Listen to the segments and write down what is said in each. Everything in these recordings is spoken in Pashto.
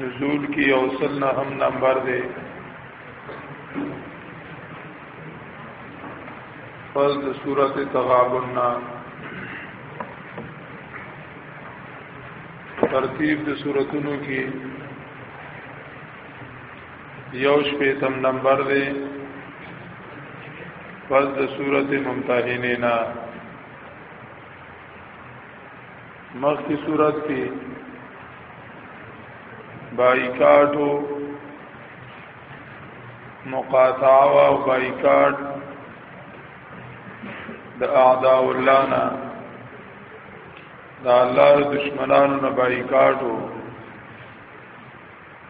نزول کی او سلنا هم نمبر دے پس د صورت تغابن نا ترتیب د صورتونو کی یو شپیتم نمبر دے پس د صورت ممتحنینا مخکې صورت کې بایکاټو مقاطعه او بایکاټ د اعداء الله نه د الله دشمنانو نه بایکاټو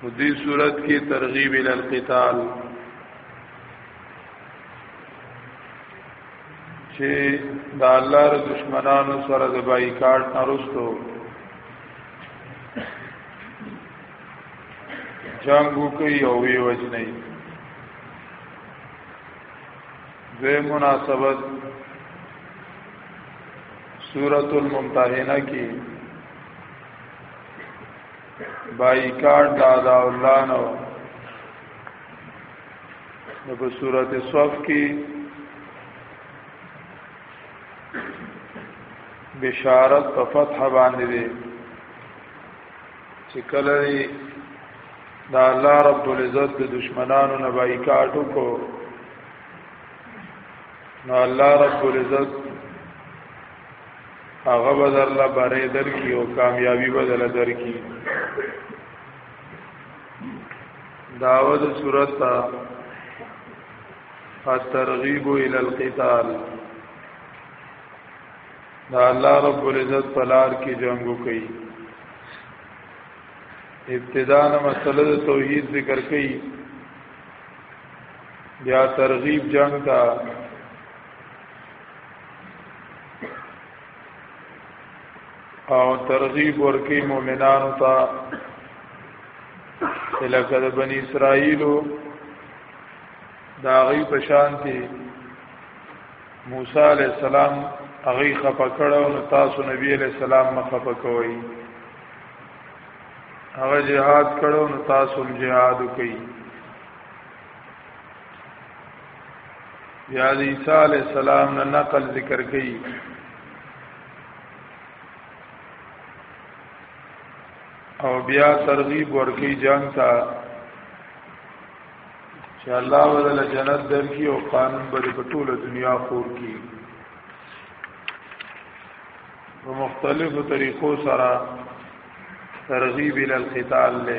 په دې صورت کې ترغیب ال القتال چې د الله د دشمنانو سره د بایکاټ نرستو جنگ وکي او وی وجنې دوی مناسبت سورۃ الممتحنه کې بایکاټ دادا الله نو نو په صورت صف کې بشارت په فتح باندې دي چې کله دا الله رب العزت د دشمنانو نه بایکاټ وکړو نو الله رب العزت هغه بدل الله بره درکې او کامیابی بدل درکې داود صورت الترغیب الى القتال دا الله رب العزت پلار کی جنگو کوي ابتدا نه مسله د توحید ذکر کړي بیا ترغیب جنگ تا او ترغیب ورکی مومنانو تا لکه د بنی اسرائیلو دا غي پشانتی موسی علی السلام هغه خپکړو نو تاسو نبی علی السلام مخه پکوي هغه جهاد کړو نو تاسو هم جهاد وکړئ بیا د عیسی علی السلام نه نقل ذکر کړي او بیا ترغیب ورکی جنگ تا چې الله ودل جنت درکې او قانون بری په ټوله دنیا خور کی په مختلفو طریقو سره ترغیب ال القتال له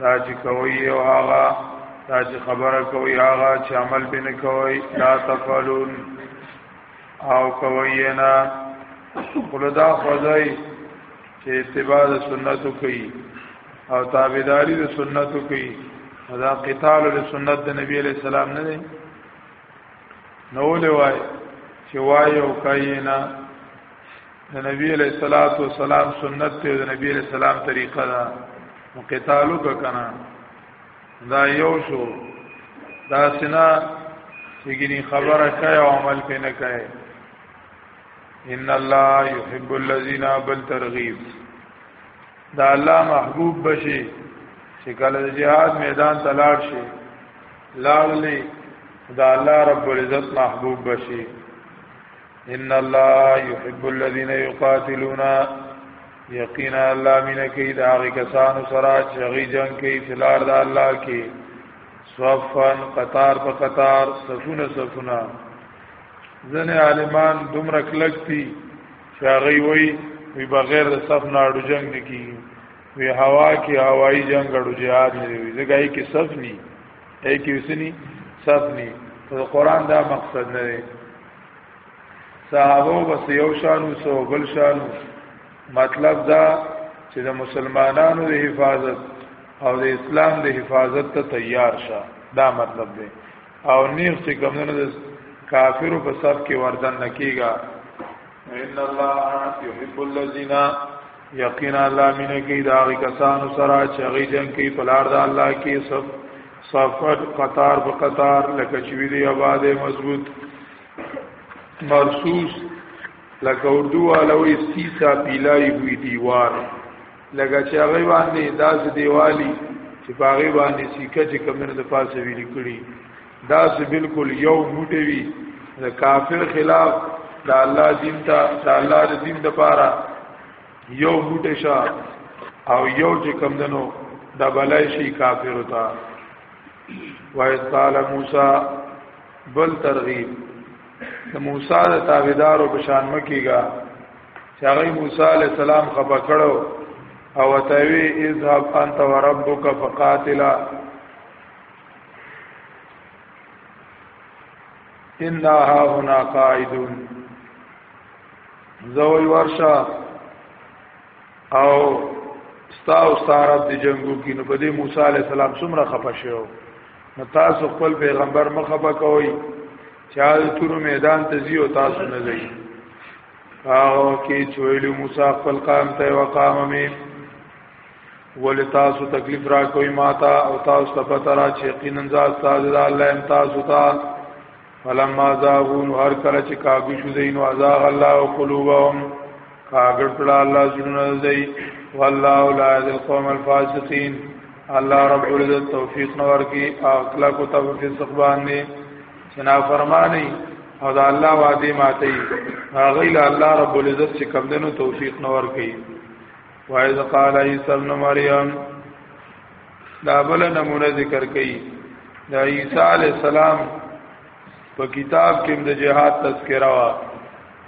دا چې کوي او هغه دا چې خبره کوي هغه چې عمل به نه کوي لا تفعلون او کوي نه خلدا خدای چې اتباع د سنتو کوي او تابعداري د سنتو کوي دا قتال له سنت د نبی عليه السلام نه دی نو له وای چې وای او کوي نه د نبی علیہ الصلات والسلام سنت ته د نبی علیہ السلام طریقه دا نو قتالو کنا دا یو شو دا سنا چګنی خبره کوي او عمل پې نه کوي ان الله يحب الذين بل ترغيب دا الله محبوب بشي چې کله د جهاد میدان ته لاړ شي لاړلې دا الله رب العزت محبوب بشي ان الله يحب الذين يقاتلون یقینا الله مینه کوي دا غي کسانو سره چې غي جنگ کوي فلار د الله کې صفن قطار په قطار صفونه صفونه ځنه عالمان دومره کلکتي چې هغه وي وی بغیر د صف نه اړو جنگ نه کیږي وی هوا کې هوایی جنگ اړو جهاد نه وي ځګای کې صف ني اې کې وسني صف ني د قران دا مقصد نه دی صحابه بس یو شانو سو بل شانو مطلب دا چې د مسلمانانو د حفاظت او د اسلام د حفاظت ته تیار شه دا مطلب دی او نیغ چې کومونه د کافرو په صف کې وردن نکیږي ان الله يحب الذين یقینا الله مینه کوي دا کسانو سره چې غي جنگ کوي په لار د الله کې صف صفات قطار په قطار لکه چې وی دی آباد مضبوط مرصوص لکه اردو علوی سیسا پیلای ہوئی دیوار لکه چې هغه باندې داس دیوالی چې باغی باندې سیکه چې کمنه د پاسه ویل کړي داس بالکل یو موټی وی د کافر خلاف د الله دین ته د الله د دین لپاره یو بوټه شا او یو چې کم دنو د بلای شي کافر وتا وای قال موسی بل ترغیب د موسی د تابعدارو په شان مکیګا چې هغه موسی علی السلام خپه کړو او وتوی اذهب انت وربك فقاتلا ان ها هنا قائدون زوی ورشا او ستا او ستا رب دی جنگو کی نو پدی موسی علیہ السلام سمرا خفا شو نو تاسو خپل پیغمبر مخفا کوئی چاہل تورو میدان تزی و تاسو نزی آغو کی چویلی موسی خپل قام تی و قام می ولی تاسو تکلیف را کوئی ماتا او تاسو تپترا چیقی ننزاز تازد اللہ ام تاسو تا فلما زاغون هر کله چې کاږي شو دین او ازاغ الله او قلوبهم کاګړ کړه الله زړونه دی والله لا یذ القوم الفاسقین الله رب العزت توفیق نور کی اخلاق او توفیق باندې چې نا فرمانی او دا الله وعده ماتي هغه له الله رب العزت چې کم دنو توفیق نور کی وایذ قال عیسی ابن مریم دا بل نمونه ذکر کړي دا عیسی علی السلام په کتاب کې د جهاد تذکرہ وا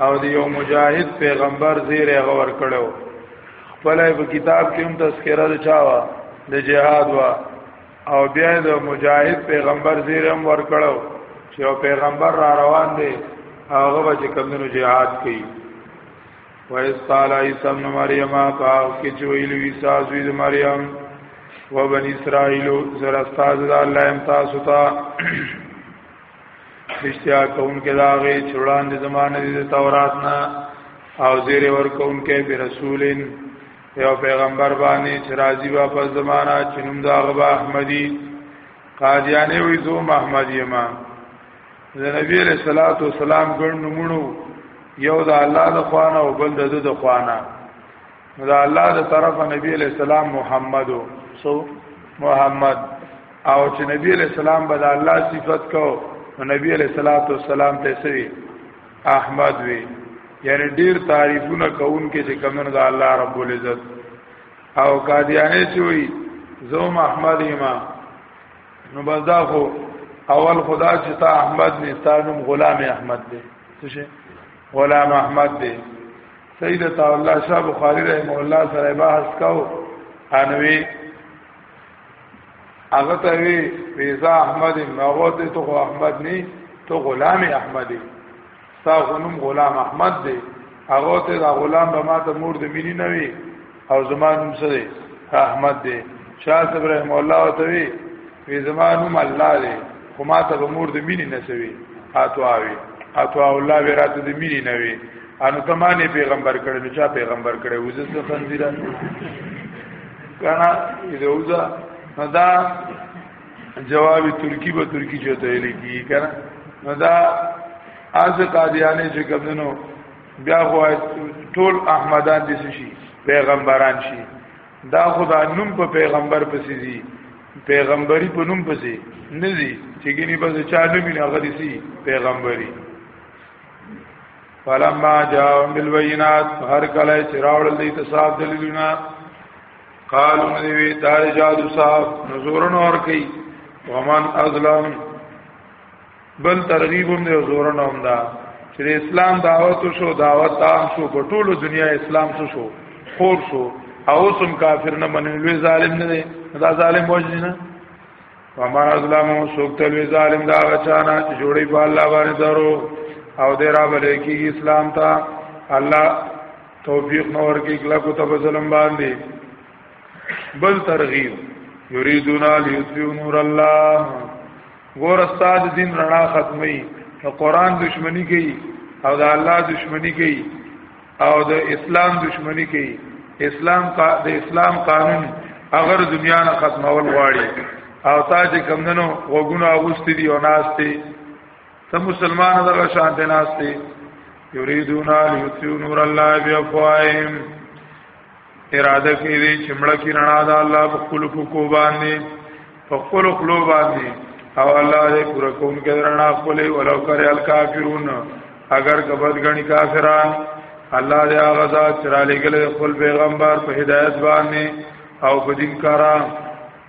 او د یو مجاهد پیغمبر زیره غور کړو خپل په کتاب کې هم تذکرہ د چاوا د جهاد وا او بیا د مجاهد پیغمبر زیره هم ور کړو چې پیغمبر را روان دی هغه به چې کمنو جهاد کوي وایس قال عیسی ابن مریم پاو کې چې ویل وی سازوی د مریم و بن اسرائیل زر استاد د الله ام تاسو ته رښتیا کوم کې دا غي چړان د زمانه د تورات نه او زیر ور کوم کې به رسولین یو پیغمبر باندې چې راځي واپس زمانہ چې نوم دا غبا احمدی قادیانی وې زو محمدی ما د نبی علیہ الصلوۃ والسلام ګڼ نمونه یو د الله د خوانه او بل د د خوانه نو د الله د طرف نبی علیہ السلام محمد سو محمد او چې نبی علیہ السلام بد الله صفت کو نو نبی علیہ الصلوۃ والسلام ته سوی احمد وی یعنی ډیر تعریفونه کوون کې چې کمنو د الله رب العزت او قادیانی چې وی زوم احمد امام نو بس دا خو اول خدا چې تا احمد نه ستانم غلام احمد دی څه شي غلام احمد دی سید تعالی الله شاه بخاری رحم الله سره بحث کاو انوي هغه ته وی ویزا احمد مغوت ته احمد نه ته غلام احمد دی تا غنوم غلام احمد دی هغه ته دا غلام به ما ته مور د مینی نه وي او زمان هم سره احمد دی شاه صاحب رحم الله او ته وی وی زمان هم الله دی خو ما ته به مور د مینی نه سوي اتواوي اتوا الله ورته د مینی نه وي انو کمانه پیغمبر کړي نو چا پیغمبر کړي وزه څه خنزیره کنا ایدوزا دا جواب ترکی به ترکی چته لګي کنه نو دا از قادیانی چې کمنو بیا خو ټول احمدان دي شي پیغمبران شي دا خدا نوم په پیغمبر پسې دي پیغمبري په نوم پسې نه دي چې ګینه بس چا نوم نه غدي سي پیغمبري فلما جاءهم بالبينات هر کله چې راوړل دي تصاب دلیلونه قالو نوی دار جادو صاحب نزورن اور کئی ومن ازلم بل ترغیب هم دی زورن هم دا چې اسلام دعوت شو دعوت عام شو په ټولو دنیا اسلام شو شو خور شو او سم کافر نه منل لوی ظالم نه دی دا ظالم وجه نه وما ازلم سوکت لوی ظالم دا غچانا چې جوړي په الله باندې درو او دې را بلې کې اسلام ته الله توفیق نور کې کلا کو تب ظلم باندې بل ترغیب یریدون الیسو نور الله ګور استاد دین رڼا ختمي ته قران دشمنی کوي او د الله دشمنی کوي او د اسلام دشمنی کوي اسلام کا د اسلام قانون اگر دنیا نه ختمول غواړي او تاج کمندنو وګونو اوستي دی او ناشتي ته مسلمان دغه شان ته ناشتي یریدون الیتیو نور الله بیافواهم اراده کوي دې چمړه کې رڼا ده الله په خپل کو باندې په خپل خلو باندې او الله دې پورا کوم کې رڼا خپل ولو کرے الکافرون اگر کبد غنی کافران الله دې هغه ذات چرالې ګل خپل پیغمبر په هدایت باندې او په دین کارا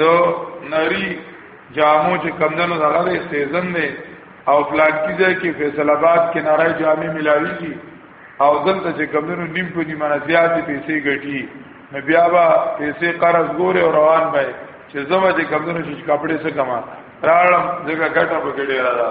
د نری جامو چې کمندونو دغه دی سیزن دی او پلان کیږي کې فیصل آباد کې نارای جامې ملاويږي او دلته چې کمندونو نیم په نیمه زیات پیسې ګټي نو بیا به پیسې قرض ګوره او روان به چې زما چې کمندونو چې کپڑے څه کما راړم ځکه ګټه په ګډه را ده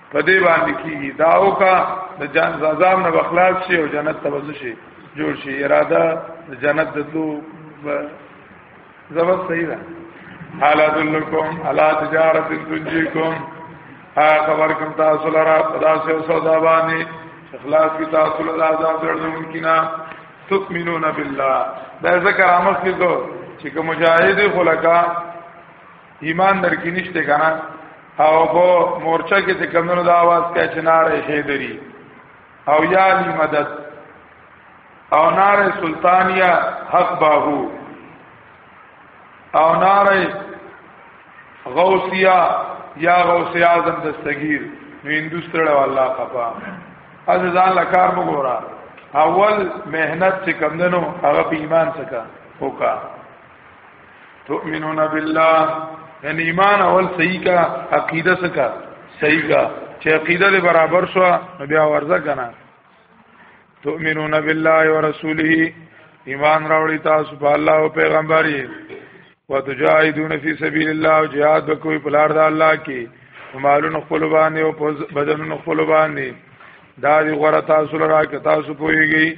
په دې باندې کیږي دا او کا د جان عذاب نه بخلاص شي او جنت ته وځي شي جوړ شي اراده د جنت د تلو زبر صحیح ده حالا دلکم علا تجارت تنجیکم ها خبر کم تاسو لرا پدا سے سودا باندې اخلاص کی تاسو لرا عذاب درنون کینا تؤمنون بالله دا ذکر امر کیږي چې کوم مجاهد خلقا ایمان در کې نشته کنه او په مورچه کې د کمنو د आवाज کې چناره شي دري او یا لی مدد او نار سلطانیا حق باهو او نار غوثیا یا غوث اعظم دستگیر نو هندوستړ والله خفا از ځان لکار وګورا اول مهنت چې کمندنو هغه په ایمان څخه وکا تؤمنون بالله یعنی ایمان اول صحیح کا عقیده سکا صحیح کا چې عقیده دې برابر شو نو بیا ورځه کنه تؤمنون بالله ورسوله ایمان راوړی تاسو په الله او پیغمبري وتجاهدون فی سبیل الله او jihad وکوي په لار د الله کې مالون خپل باندې او بدنون خپل باندې دا دی غره تاسو لرا که تاسو پوهیږئ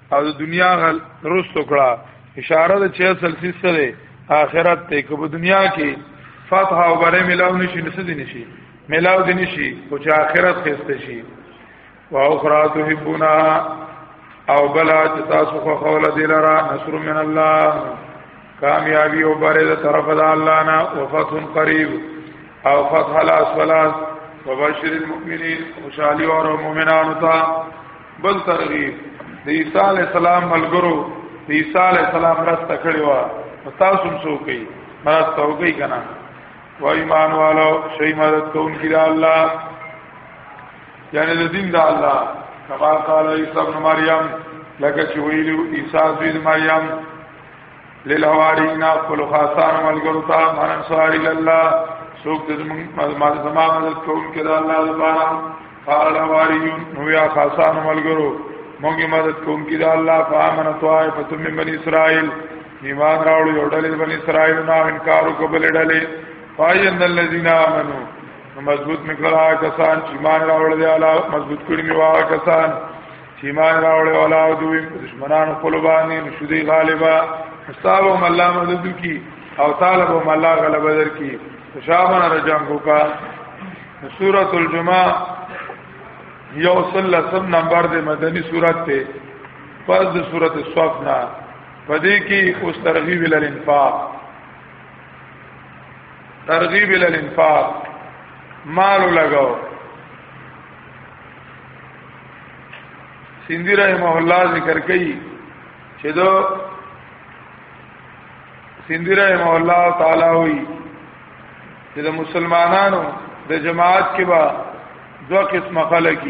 او د دنیا غل رستو کړه اشاره د چې اصل سیسه ده آخرت ته که په دنیا کې فتح او بره ملاو نشي نسد نشي ملاو دي نشي او چې آخرت خسته شي واو خرات حبنا او بلا چې تاسو خو خوله دلرا نصر من الله کامیابی او بره د طرف د الله نه او فتح قریب او فتح الاصلات وبشر المؤمنین خوشالي او مؤمنانو ته بل ترغي د عیسی علی السلام ملګرو د عیسی علی السلام راسته کړی و تاسو هم سو کوي مرسته وکي کنه و ایمان والو شي مدد کوم کی الله یعنی د دین د الله کما قال عیسی ابن مریم لکه چې ویلو عیسی زوی مریم للحوارینا خپل خاصان ملګرو ته من انصار الله سوق د ما زما مدد کوم کړه الله لپاره قال حواریون نو یا خاصان ملګرو مونږ مدد کوم کړه الله فامن توای فتم من اسرائیل ایمان راوړ یو ډلې بن اسرائیل نه انکار وکبل ډلې فاین الذین آمنو مضبوط میکړه کسان چې ایمان راوړل دي الله مضبوط کړی میوا کسان چې ایمان راوړې ولا او دوی دشمنانو خپل باندې نشودي غالبا حسابو الله مدد کی او طالب هم الله غلبه در کی شامن رجان کو کا سورۃ الجمعہ یو صلی سم نمبر دے مدنی سورۃ تے پس د سورۃ الصف نا پدې کې اوس ترغیب ال انفاق ترغیب ال انفاق مال لگاو سیندی رحمه الله ذکر کوي چې دو سیندی رحمه الله تعالی وی چې د مسلمانانو د جماعت کې با دو قسم خلک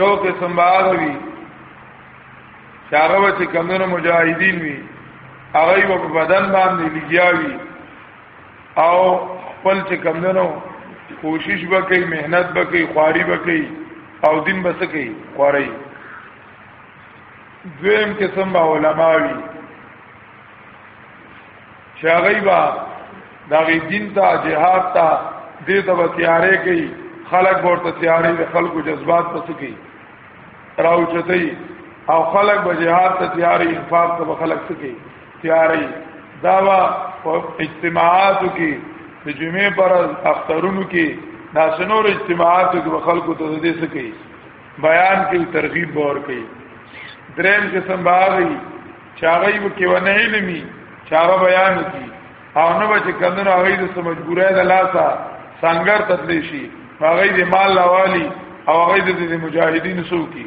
یو قسم باغ وی چې هغه چې کمونو مجاهدین وی هغه په بدن باندې لګیاوی او خپل چې کمندنو کوشش وکي مهنت وکي خواري وکي او دین بس کوي خواري دویم قسم به علما وي چې هغه با دغه دین ته جهاد ته دې ته تیارې کوي خلک ورته تیارې د خلکو جذبات پس کوي راوچتي او خلک به جهاد ته تیارې انفاق ته خلک سکي تیاری دا وا اجتماعاتو کې د جمعې پر اخترونو کې دا سنور اجتماعاتو کې خلکو ته دې څه کوي بیان کې ترغیب باور کوي دریم کې سمباوي چاغي وکي ونه علمي چاغه بیان کوي او نو به کندن هغه د مجبورای د لاسه سنگر تدلی شي هغه د مال لوالي او هغه د مجاهدین سو کی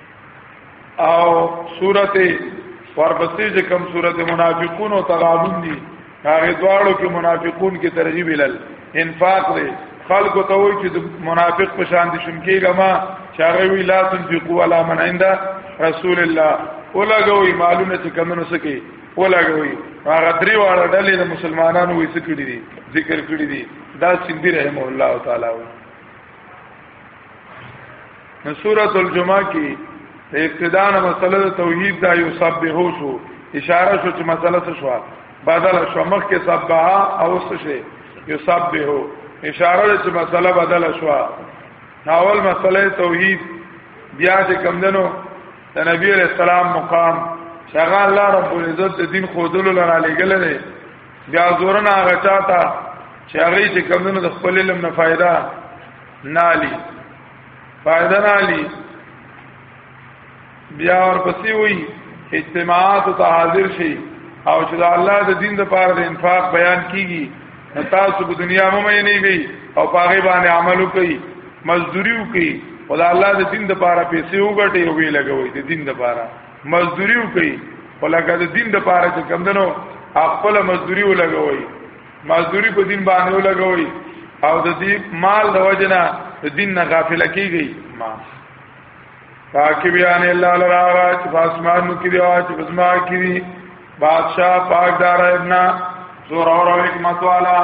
او سورته ورپسې چې کوم سورته منافقون او تغابن دي هغه دواړو کې منافقون کې ترغیب الل انفاق دی خلق ته وایي چې منافق په شان دي شم کېږه ما چاره وی لا تنفقوا علی من عند رسول الله ولګوي مالونه چې کمنو سکی ولګوي هغه درې واړه ډلې د مسلمانانو وې سکړي دي ذکر کړی دي دا سیندی رحم الله تعالی وي نو سورۃ الجمعه کې ابتداء مسله توحید دا یو سبحو شو اشاره شو چې مسله څه شو بدل شو مخ کې سبحا او څه شي یو سبحو اشاره چې مسله بدل شو اول مسله توحید بیا چې کمندنو د نبی علیہ السلام مقام شغال الله رب العزت دین خودلو لرا لګل نه بیا زورنا غچاتا چې هغه چې کمونو د خپل علم نه فائدہ نالی فائدہ نالی بیا ورپسې وی اجتماعات ته حاضر شي او چې د الله د دین لپاره د انفاق بیان کیږي تاسو په دنیا مو مې نه وي او پاغه باندې عمل وکړي مزدوري وکړي خدای الله د دین لپاره پیسې وګټي او وی لګوي د دین لپاره مزدوری وکي ولکه د دین د پاره چې کم دنو خپل مزدوری ولګوي مزدوری په دین باندې ولګوي او د دې مال د وجنه د دین نه غافل کیږي ما پاکی بیان الله لرا چې پاسمانو کې دی او چې پسما کې دی بادشاہ پاک دار ابن زور اور حکمت والا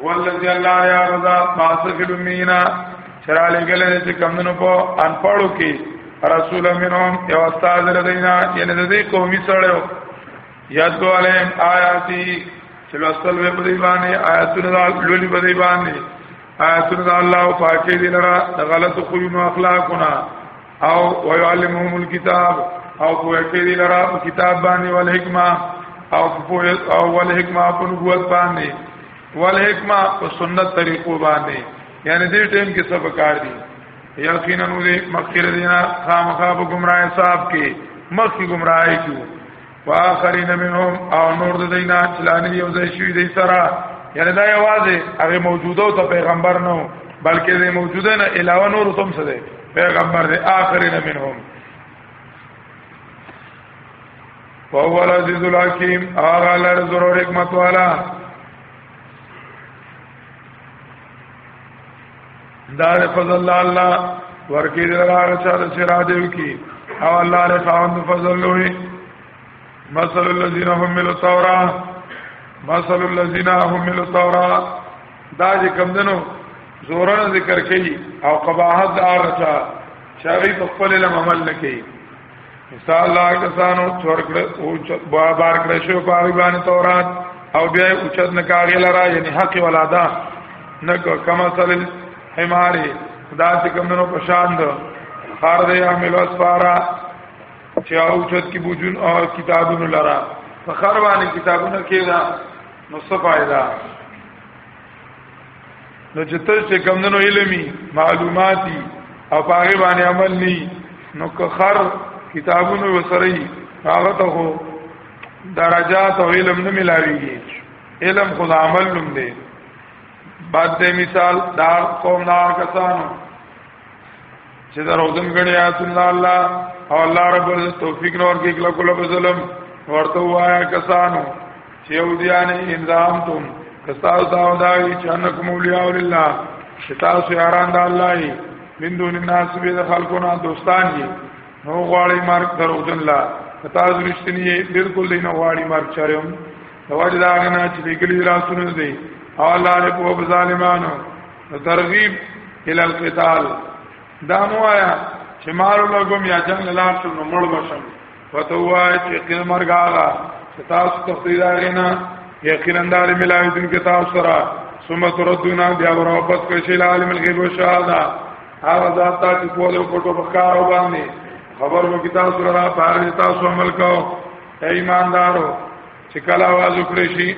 والذي الله يا رضا فاسكل مينا چرا لګل چې کمندونو په ان پړو کې رسول منهم یو استاد لدینا یعنی د دې قومي سره یاد علیم آیاتی چې لوستل به دی باندې آیاتونه د لولي به دی باندې آیاتونه د الله پاکې دي لره د غلط خوینو اخلاقونه او ويعلمهم الكتاب او کوه کې دی لرا په کتاب باندې ول حکما او په او ول حکما په نبوت باندې ول حکما په سنت طریقو باندې یعنی دې ټیم کې سب کار دي یقینا نو دې مخکره دینا خامخا په گمراه صاحب کې مخکې گمراهي کیو واخرین منهم او نور د دینا چلانی یو ځای شوی دی سره یعنی دا یوازې هغه موجوده او ته پیغمبر نه بلکې د موجوده نه علاوه نور تم څه دی پیغمبر دی آخرین منهم وهو العزیز الحکیم هغه لر ضرور حکمت والا دا د فضل الله الله ورکی دراغ چا د سرا دیو کی او الله له خاوند فضل لوی مثل الذين حملوا التوراة مثل الذين حملوا التوراة دا چې کم دنو زورن ذکر کوي او قباحت د هغه چا شاغي په خپل علم عمل نه کوي ان شاء الله کسانو څور کړه او بار کړه شو په وی باندې تورات او بیا اوچت نه کاغی لرا یعنی حق ولادا نه کما سل حماری دا چې کمنو پشان دو خار دی عامل اسفارا چې اوچت کی بوجون او کتابونو لرا فخر باندې کتابونو کې دا نو څه فائدہ نو چې تر چې کمندونو علمي معلوماتي او هغه باندې عمل ني نو که خر کتابونو وسري هغه ته هو درجات او علم نه ملاويږي علم خود عمل لوم دی بعد مثال دا قوم نار کسانو چې دا روزن غړي آیاتون الله او الله رب عزت توفیق نور کې کله کله په ظلم ورته وایا کسانو چې یودیان انظام تم کساو دا وداوی چې انکم اولیاء لله شتا سو یاران د الله ای من دون الناس به خلقنا دوستان دي نو غواړي مرګ دروځن لا کتا زرشتنی بالکل دین غواړي مرګ چرم دواجه دا غنا چې لګلی راسونه دي او الله له په ظالمانو ترغیب ال القتال دا موایا چې مارو لګوم یا جنگ لار شم نو مړ بشم وته وای چې کله مرګ آغا چې تاسو تفصیل اړینا یقینا دار ملایو دن کې تاسو سره ثم تردونا بیا ور واپس کړئ شي عالم الغیب و شهاده هغه ذات ته چې په لو پټو بکار او باندې خبر مو کتاب سره را بار تاسو عمل کو ایماندارو چې کله आवाज وکړي شي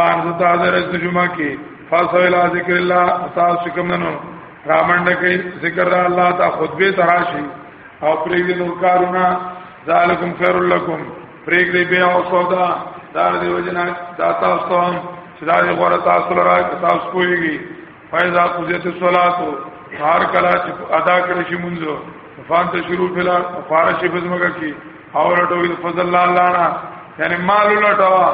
مان ته تازه رس جمعه کې فاسو الى ذکر الله تاسو کوم نو رامنډه کې ذکر الله تا خطبه تراشي او پریږي نو کارونه ذالکم خیر لکم پریږي بیا او سودا دا دی وجنا دا تاسو ته چې دا غوړه تاسو لپاره تاسو کویږي فایزا قضیت الصلاه هر کلا چې ادا کړی شي مونږ فان ته شروع فلا فارش بزمګه کی او لټوي فضل الله لانا یعنی مال لټوا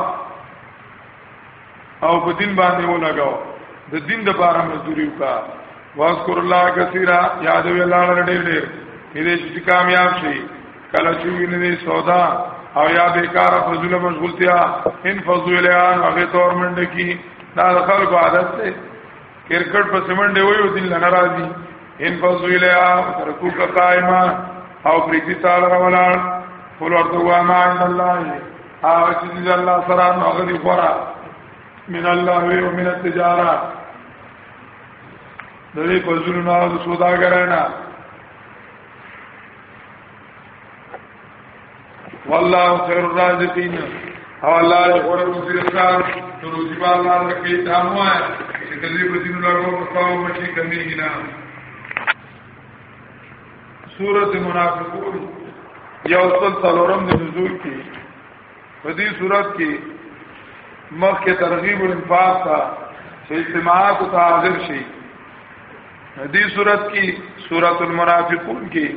او په دین باندې ولګاو د دین د بارا مزدوری وکا واذکر الله کثیرا یاد وی الله لړ ډیر ډیر دې چې کامیاب شي کله چې ویني سودا او یا بیکار فضل مشغولتیا ان فضل ان هغه تور منډه کی دا خلق عادت ده کرکټ په سیمنډه وي او دل ناراضي ان فضل ان ترکو کا قائما او پریتی تعالی ولان فول ورته وا ما ان الله او چې الله سره نو غدي خورا من الله او من التجاره د دې په زړه نه سوداګرانه والله خير الرازقين او الله دې غوړ مزرسان ته روزي الله ورکړي دا مو چې د دې په دین لارو په تاو مشي کمیږي نه سورۃ المنافقون یو څل څلورم د نزول کې په دې صورت کې مخکې ترغیب الانفاق ته چې اجتماعات ته حاضر شي دې صورت کې سورۃ المنافقون کې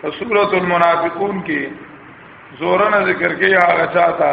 په سورۃ المنافقون کې زورن ذکر کې هغه چاته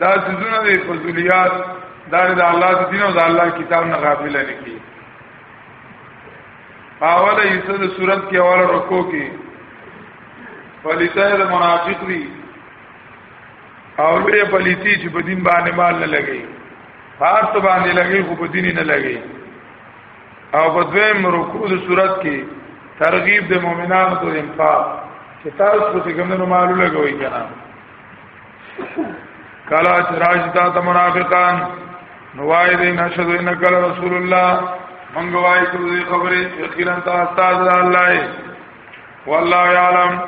دا سيزونه دي فضوليات دا د الله د دین او د الله کتاب نه غافل نه کی اوله حصہ د صورت کې اوله رکو کې پلیته د منافق وی او لوی پلیتی چې په دین باندې مال نه لګي هر څه باندې لګي خو په دین نه لګي او په دویم رکو د صورت کې ترغیب د مؤمنانو ته انفاق چې تاسو په څنګه مالو لګوي کنه کلا چراج تا ته منافقان نوای دې نشد ان کلا رسول الله منګ وای دې خبرې یقینا تا استاد الله والله یعلم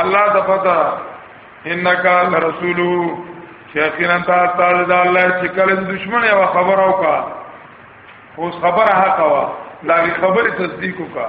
الله ته پتا انک رسول یقینا تا استاد الله چې کله دشمن یو خبر او کا اوس خبره حق وا لا خبره تصدیق وکړه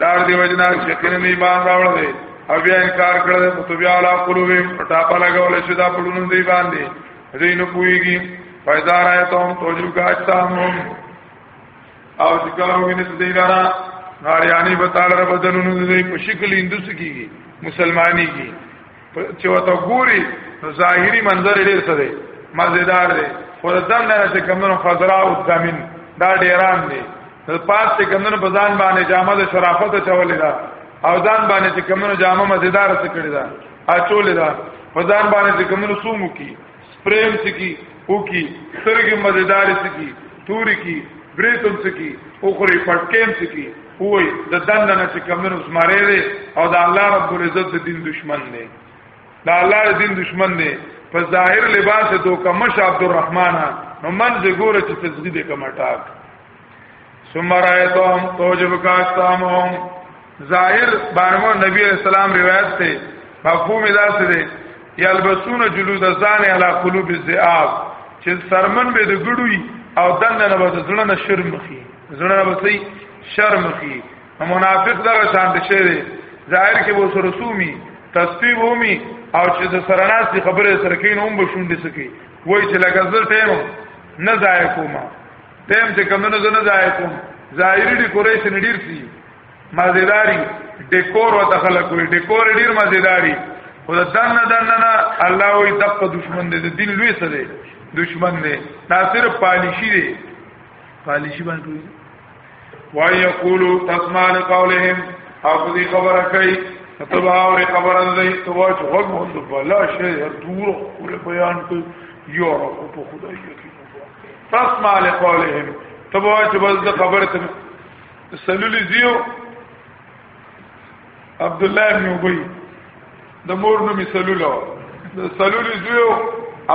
دار دی وجنا چې کینه نه ایمان راوړل دی او بیا انکار کړل نو تو بیا لا قلوبهم ټاپه لګول شي دا په لونو دی باندې دې نه پويږي پیدا رايتهم توجو کا اجسامهم او ذکر ویني دې لارا ناریانی بتاله بدلونو دې په شکل اندوس کیږي مسلمانی کیږي چې وته ګوري نو ظاهري منظر ډیر څه دی مزیدار دی خو د دم نه چې کمونو خضرا او دمن دا ډیران دی د پات چې کمونو په ځان باندې جامه د شرافت چولې ده او ځان باندې چې کمونو جامه مزیدار څه کړی ده اچولې ده په ځان باندې چې کمونو سومو کی پریم سکی او کی سترګې مزیدار سکی توري کی بریتم سکی او خوري پټکیم سکی وای د دنه نه چې کمنو سماره دي او د الله رب العزت د دین دشمن دی د الله د دین دشمن دی په ظاهر لباس دوکه مش عبدالرحمن نو من زګوره چې تزګی دې کمټاک ثم رايتهم توجب کاستامهم ظاهر بانو نبی اسلام روایت ته مفهوم ادا سره یلبسون جلود الزان علی قلوب الذئاب چې سرمن به د ګړوي او دنه نه بس زړه نه شرم خي زړه نه بس شرم خي منافق دا شان دي شه دي ظاهر کې وو سره سومي تصفیب ومي او چې د سرناس دی خبره سره کین هم بشوندې سکی وای چې لکه زر ټیم نه ځای کومه تم چې کمنو زنه ځای کوم ظاهری ډیکوریشن ډیر سی مزیداری ډیکور او تخلق وی ډیکور ډیر مزیداری خو د دنه دنه نه الله وی دغه دشمن دی د دین لوی څه دی دشمن دی دا صرف پالیشی دی پالیشی باندې وای یقولو تسمع لقولهم او دې خبره کوي تبا اور خبره دی تو واج غوږ مونږ بلا شي دور کول بیان کوي یو رب په خدای کې فاسمع لقولهم تبوا چې بس د خبره ته سلولي زیو عبد الله بن ابي د مور نوم سلولو د سلولي زیو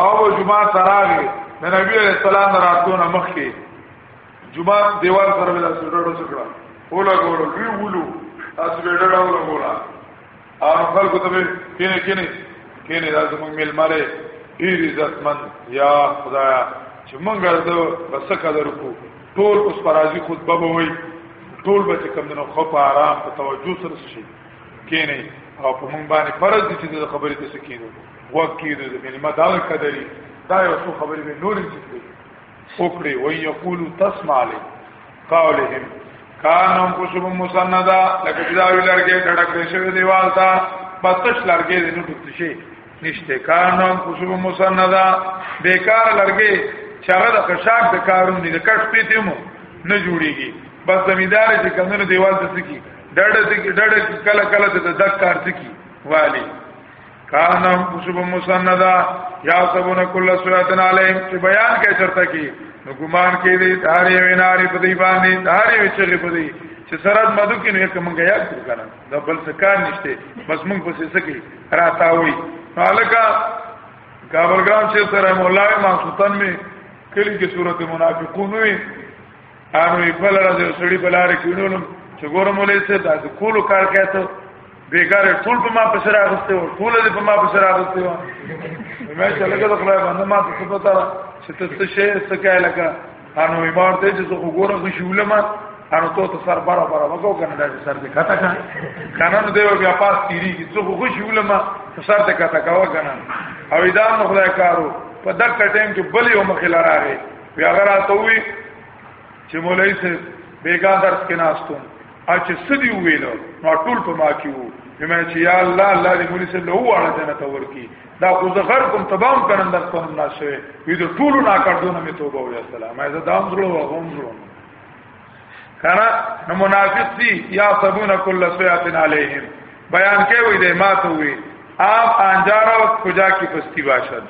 او جمعه تراغي د نبی عليه السلام راتونه مخکي جمعه دیوال سره ولا سره ورو سره ولا ګورو وی ولو اسبه ډډه ولا ګورو او خلکو ته به کینه کینه کینه راځم موږ مل مالې ډیر عزت من یا خدایا چې موږ ورته بس قدر کو ټول اوس پرازي خطبه به وي ټول به کم دنو خو په آرام په توجه سره شي کینه او په موږ باندې فرض دي چې د خبرې ته سکینو وکیدو د ملما دا قدرې دا یو څو خبرې به نورې چې وکړي وي یقول تسمع لي قولهم کان انفسهم مسندا لکه چې دا وی لرګي ډډک دې شوی دیوال تا پتش لرګي دې نه پټ شي نشته کان انفسهم مسندا بیکار لرګي چاغه د خشاک د کارون دي د کټ پیته مو نه جوړيږي بس زمیدار چې کندنو دیوال ته سکی ډډه ډډه کله کله د دک کار سکی والی کان هم کشب مسندا یا سبون کل سورتن علیهم چې بیان کې چرته کې نو ګمان کې دې داري ویناري په دې باندې داري وچلې په دې چې سرات مدو کې نو کوم غیا کړو کنه دا بل څه کار نشته بس موږ پسې سکی راتا وي حالکا کابلګرام شیخ سره مولا ما سلطان می کلی کې صورت منافقون وي انو یې بل راځي سړي په لار کې ونولم چې ګورم ولې څه دا کولو کار کاته بیګار ټول په ما په سر اغسته و ټول دې په ما په سر اغسته و مې چې لګا د خدای باندې ما ته څه پتا چې ته څه شي څه کای لګا انو یې مار ته چې زه ګورم خو شوله ما انو ته ته سر بارا بارا وګو کنه دا سر دې کاته کا کنه نو دیو بیا پاس تیری چې څه خو شوله ما سر دې کاته کا و کنه او دا نو خدای کارو په دغه ټیم کې بل یو مخې لاره بیا راته وی چې مولای سه بیګا درس کې ناستم اچ سدی ویل نو ټول په ما کې وو بما چې یا الله الله دې مولای سه له واړه جنت ورکی دا خو زغر کوم تبام کړم در کوم ناشوي وی د ټول نا کړدونه می توبه وی السلام ایزه دام زړه و غوم زړه کنا نو منافق سی یا سبون کل سیات علیہم بیان کې وی دې ما ته وی آپ انجارا وقت کجا کی پستی باشد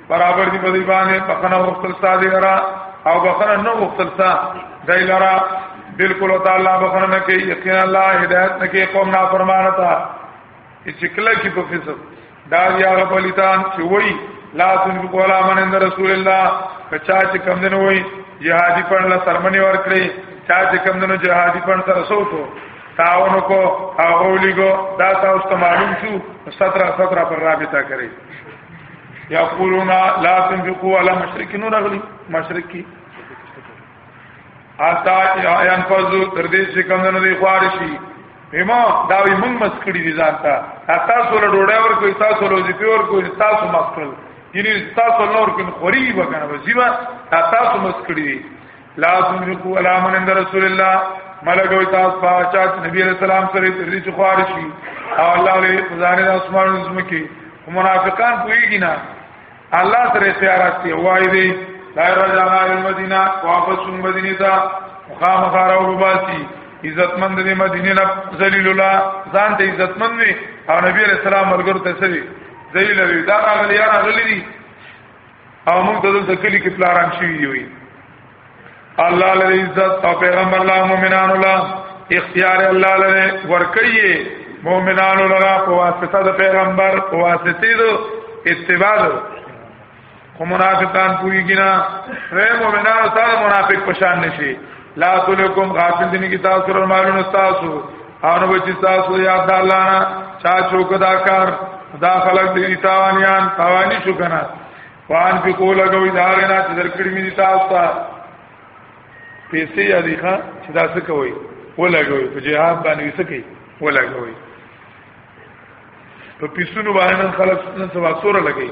برابر دی په دی باندې بخنه وختل ساده لرا او بخنه نه وختل سا دای لرا بالکل تعالی بخنه نه کوي یقین الله هدایت نه کوي قوم نافرمانه تا چې کله کې په فسق دا یا رب الیتان چې وای لا تنفق ولا من عند رسول الله کچا چې کم دین وای جهادي پړ لا سرمنی ور کړی چا چې کم دین جهادي پړ سره سوتو تاونو کو هغه لګو دا تاسو ته معلوم شو 17 17 پر رابطه کړئ یقولون لا تنفقوا على مشرکین رغلی مشرک کی آتا ایان فزو تر دې چې کوم نه دی خوارشي هما دا وی موږ مس کړی دي ځان ته تاسو له ډوډۍ ور کوي تاسو له ځپی ور کوي تاسو مس کړل یعنی تاسو نور کوم خوري وکنه وزیبا تاسو مس کړی دي لا تنفقوا ولا من عند رسول الله ملګوي تاسو په چا چې نبی رسول الله سره تر دې خوار شي او الله له ځان د اسمان نظم کې منافقان کویږي نه الله سره اختیارات دی وای دی لا رجعنا الى المدینه واپس شون مدینه ته مخامخ راو باسي عزتمند دی مدینه نه ذلیل الله ځان ته عزتمند وي او نبی رسول الله ملګرو ته سړي ذلیل وي دا غلیان غلی دي او موږ ته دلته کلی کې پلاران شوی وي الله لري عزت او پیغمبر الله مؤمنان الله اختیار الله لري ورکیه مؤمنان لرا په واسطه د پیغمبر په واسطه د اتباع خو منافقان پوری کینا رے مؤمنان سره منافق پشان نشي لا تلکم غافل دین کی تاسو مالون تاسو او نو چې تاسو یاد الله نه چا چوک دا کار دا خلق دې تاوانيان تاواني شو کنه وان په کو لګوي دا غنا چې درکړې مې تاسو ته پیسې یادې ښا چې دا څه کوي ولګوي په جهاد باندې څه کوي ولګوي په پیسونو باندې خلک څه سوا سور لګي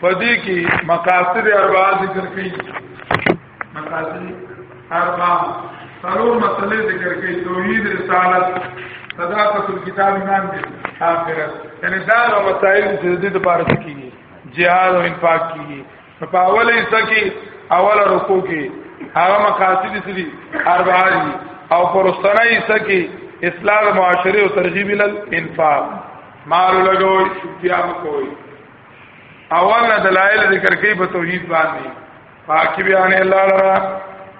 پدې کې مقاصد اربع ذکر کړي مقاصد اربع څلور مسلې ذکر کړي توحید رسالت صداقت الكتاب ایمان دې آخرت یعنی دا مسائل چې د دې لپاره کیږي jihad او انفاق کیږي په اوله حصہ کې اوله رکوع کې هغه مقاصد دي اربع دي او پرستانه حصہ کې اصلاح معاشره او ترغیب ال انفاق مال لګوي شپیا مکوي اول نه دلایل ذکر کوي په توحید باندې پاکي بیان الله لرا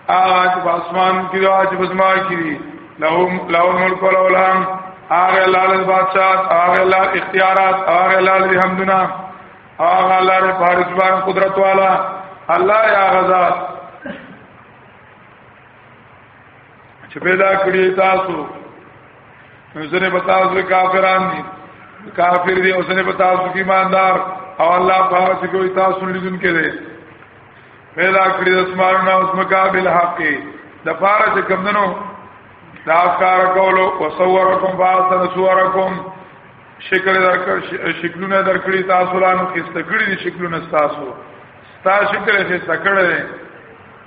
آج په اسمان کې دوا چې بسما کې لهم لهم ملک الاولام هغه الله له بادشاہ هغه الله اختیارات هغه الله له حمدنا هغه الله له فارس باندې قدرت والا الله یا غزاد چې پیدا کړی تاسو نو ځنه په تاسو کافران دي کافر دي او ځنه په تاسو کې ایماندار او الله پاک چې کوئی تاسو لیدون کې دي پیدا کړی د اسمانونو او زمکا بالحق د پاره چې کمندنو دا کار کولو او صورکم فاصل صورکم شکل درکړ شکلونه درکړي تاسو لانو خسته کړی دي شکلونه تاسو تاسو شکل خسته کړی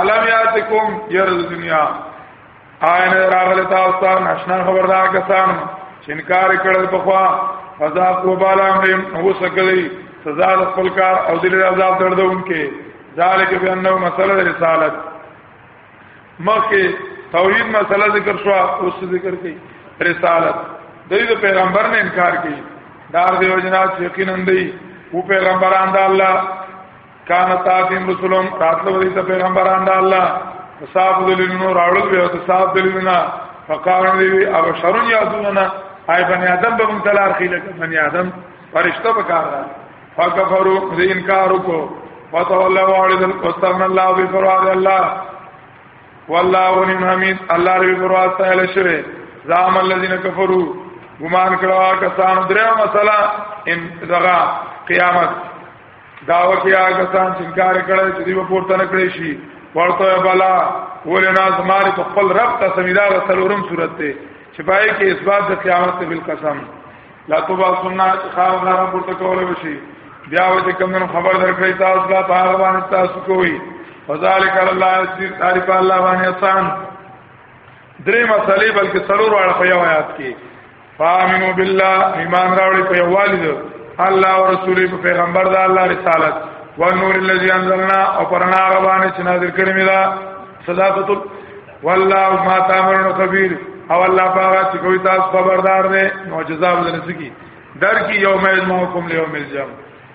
علم یاتکم ير دنیا آئین راغل تاسو نشنا خبردار کسان چې انکار کړل په خوا فضا کو بالا امر هو سکلی سزا د خپل کار او دل عذاب دردونکې ذالک بانه مسله رسالت مخکې توحید مسله ذکر شو اوس ذکر کړي رسالت دوی د پیغمبر نه انکار کوي دار دیو جنات یقینا دی او پیغمبران د الله کان تاسم رسولم راتلو دې ته پیغمبران د الله صاحب دلیلونو راړل به او صاحب دلیلونه فقالو دی او شرون یادونه آی بنی آدم به متلار خیله بنی آدم فرشتہ بکار دا فکفرو دې انکار وکړو فتولى وارد واستغن الله بفراد الله والله غنی حمید الله رب فراد سهل شوه زام الذين كفروا ګمان کړه کسان درې مسله ان دغه قیامت دعوت یا کسان چې انکار کړي چې دوی پورته نه کړی شي ورته بلا ولنا زمار په خپل رب ته سمیدا رسولورم صورت ته چې پای کې اثبات د قیامت بل قسم لا توبا سننا خام غره پورته کول وشي بیا وځي کوم خبر درکړی تاسو لا په هغه باندې تاسو کوی فذالک الله سیر تعریف الله باندې آسان درې مسلې بلکې سرور واړه په یو آیات کې فامنو بالله ایمان راوړي په یوالد الله او رسول په پیغمبر دا الله رسالت و نور الذي انزلنا او پرنا غبانه چې نازل کړی مې دا صداقت والله ما تعملون خبير او الله پاغه چې کوئی تاسو خبردار دی معجزات ولنسکی در کی یوم یجمعکم لیوم الجمع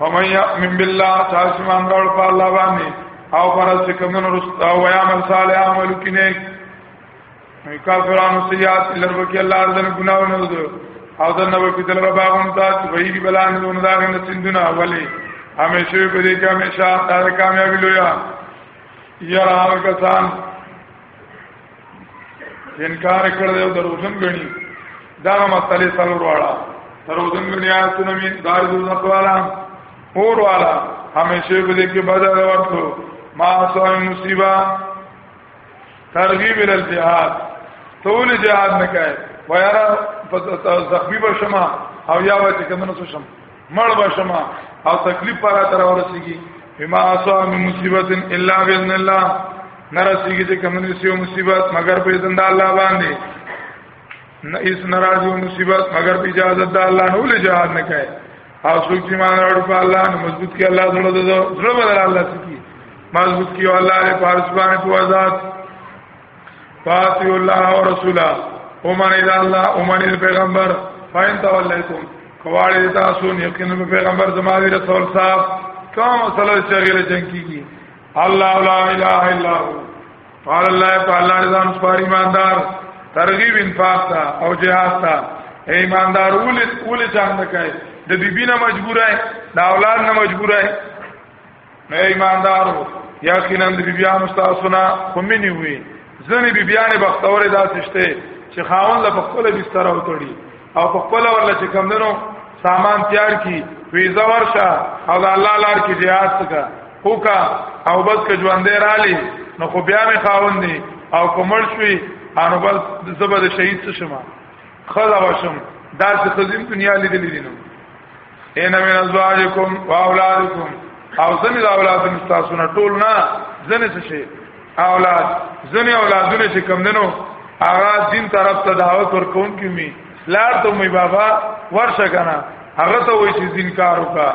فمن يؤمن بالله تاسو مان راول په الله باندې او پر څه کوم نو او عمل صالح عمل کینه کافرانو سیئات لرب کې الله دې ګناونه دې او د نو په دلر باغون ته چې وی دی بلان نو نه داغه نه سندونه اولی همیشه په دې کې همیشه دا کامیابی لویا یرا کسان انکار کړ دی او دروژن غني دا مسلې څلور واړه دروژن غني آیتونه می دار دو نقوالا اور والا همیشه به دې کې بدل ورته ما سوال مصیبه ترغیب ال الجهاد تول جهاد نه کوي ويرا زخمی بشما او یا وای چې کمنو شم مړ بشما او تکلیف پر تر ورسیږي بما اصاب من مصیبت الا باذن الله نرسیږي چې کوم نسیو مصیبت مگر په اذن د الله باندې نه اس ناراضي مصیبت مگر په اجازه د الله نه ول جهاد نه کوي او څوک چې مان اورو په الله نو مضبوط کی الله زړه ده زړه بدل الله سکی مضبوط کی الله له پارس باندې په آزاد فاطیع الله او رسولا اومن اذا الله اومن پیغمبر فین تولیتم کواړی تاسو یقینا پیغمبر زما دی رسول صاحب کوم صلی الله علیه وسلم کیږي الله لا اله الا هو قال الله تعالی رضان سپاری ایماندار ترغیب انفاق تا او جهاد تا ایماندار ولې ولې څنګه کوي د بیبی نه مجبورای د اولاد نه مجبورای اے ایماندارو یقینا د بیبیانو تاسو نه خومنی وي ځنې بیبیانې بختورې داسې شته چې خاون له خپل بستر او تړي او په خپل ورله چې کم دنو سامان تیار کی ویزا ورشه او د الله لار کې jihad څخه هوکا او بس که ژوندې رالی نو خو بیا مې خاون دي او کومل شوي انو بس زبر شهید شمه خدا وشم دا چې خزم دنیا لیدلې دي نو ان من ازواجکم واولادکم او زنی دا اولاد مستاسو نه ټول نه زنی څه شي اولاد زنی اولادونه چې کم دنو هغه دین طرف ته دعوت ورکون کی می لار ته می بابا ورشه کنه هغه ته وای چې دین کار وکا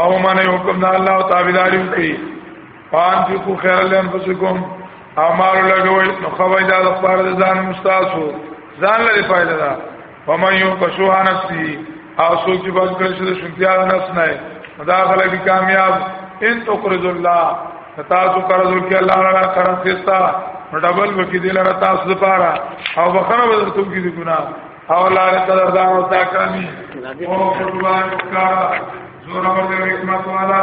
او من حکم د الله او تابعداري وکي پان چې کو خیر له انفسکم اعمال لګوي نو خوای دا د پاره د ځان مستاسو ځان لري فائدہ ده فمن یو قشوها نفسي او څوک چې باز کړی شي د شنتیا نفس نه مداخله کی کامیاب ان تقرض الله تاسو قرض ورکړي الله تعالی قرض ستا ډبل وکړي دلاره تاسو لپاره او بخنه بدل تو کی ګناه او لار قدردان او تاکرمی او فروان کارا زور اور حکمت والا